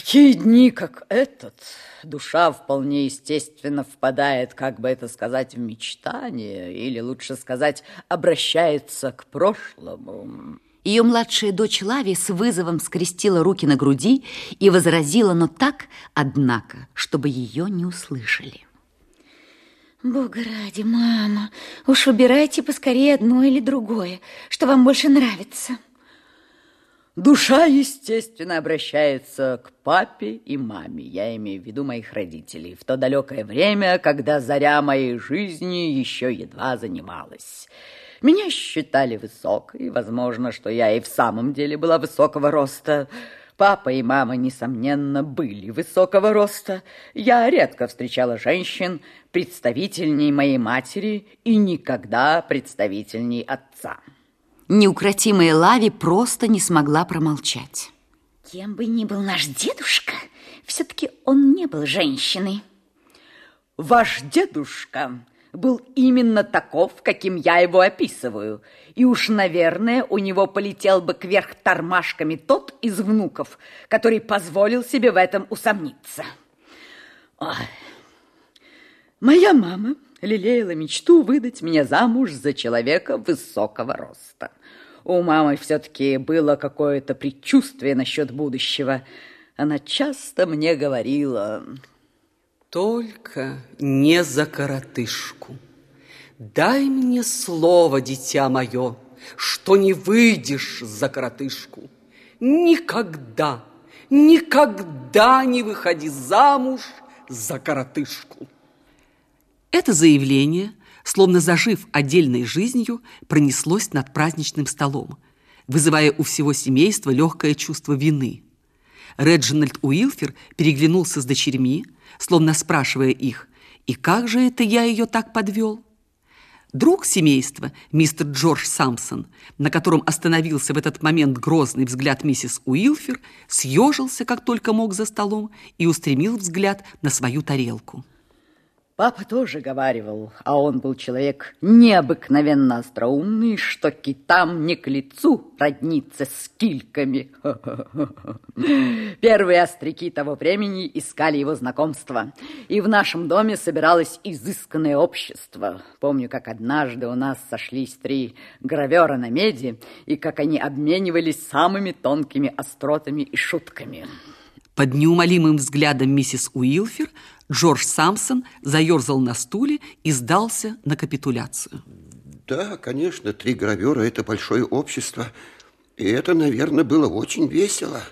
такие дни, как этот, душа вполне естественно впадает, как бы это сказать, в мечтание, или лучше сказать, обращается к прошлому. Ее младшая дочь Лави с вызовом скрестила руки на груди и возразила, но так, однако, чтобы ее не услышали. Бога ради, мама, уж выбирайте поскорее одно или другое, что вам больше нравится. Душа, естественно, обращается к папе и маме. Я имею в виду моих родителей. В то далекое время, когда заря моей жизни еще едва занималась. Меня считали высокой. Возможно, что я и в самом деле была высокого роста. Папа и мама, несомненно, были высокого роста. Я редко встречала женщин, представительней моей матери и никогда представительней отца. Неукротимая Лави просто не смогла промолчать. Кем бы ни был наш дедушка, все-таки он не был женщиной. Ваш дедушка был именно таков, каким я его описываю. И уж, наверное, у него полетел бы кверх тормашками тот из внуков, который позволил себе в этом усомниться. Ой. Моя мама лелеяла мечту выдать меня замуж за человека высокого роста. У мамы все-таки было какое-то предчувствие насчет будущего. Она часто мне говорила... Только не за коротышку. Дай мне слово, дитя мое, что не выйдешь за коротышку. Никогда, никогда не выходи замуж за коротышку. Это заявление, словно зажив отдельной жизнью, пронеслось над праздничным столом, вызывая у всего семейства легкое чувство вины. Реджинальд Уилфер переглянулся с дочерьми, словно спрашивая их, «И как же это я ее так подвел?» Друг семейства, мистер Джордж Самсон, на котором остановился в этот момент грозный взгляд миссис Уилфер, съежился, как только мог за столом, и устремил взгляд на свою тарелку. Папа тоже говаривал, а он был человек необыкновенно остроумный, что китам не к лицу родниться с кильками. Первые остряки того времени искали его знакомства, и в нашем доме собиралось изысканное общество. Помню, как однажды у нас сошлись три гравера на меди, и как они обменивались самыми тонкими остротами и шутками. Под неумолимым взглядом миссис Уилфер Джордж Самсон заерзал на стуле и сдался на капитуляцию. Да, конечно, три гравера – это большое общество. И это, наверное, было очень весело.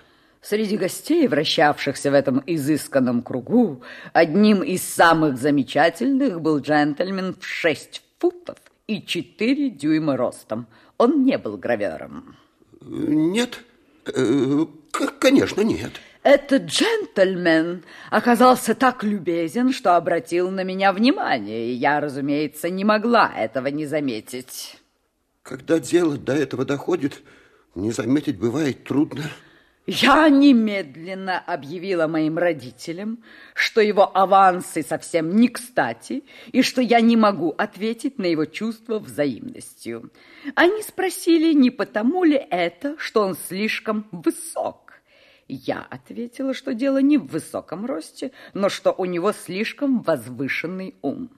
Среди гостей, вращавшихся в этом изысканном кругу, одним из самых замечательных был джентльмен в шесть футов и четыре дюйма ростом. Он не был гравером. Нет, э, конечно, нет. Этот джентльмен оказался так любезен, что обратил на меня внимание, и я, разумеется, не могла этого не заметить. Когда дело до этого доходит, не заметить бывает трудно. Я немедленно объявила моим родителям, что его авансы совсем не кстати, и что я не могу ответить на его чувства взаимностью. Они спросили, не потому ли это, что он слишком высок. Я ответила, что дело не в высоком росте, но что у него слишком возвышенный ум.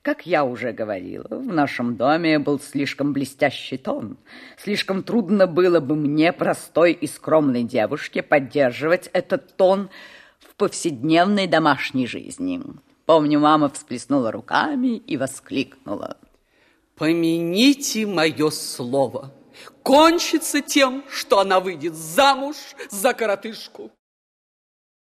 Как я уже говорила, в нашем доме был слишком блестящий тон. Слишком трудно было бы мне, простой и скромной девушке, поддерживать этот тон в повседневной домашней жизни. Помню, мама всплеснула руками и воскликнула. «Помяните мое слово!» Кончится тем, что она выйдет замуж за коротышку.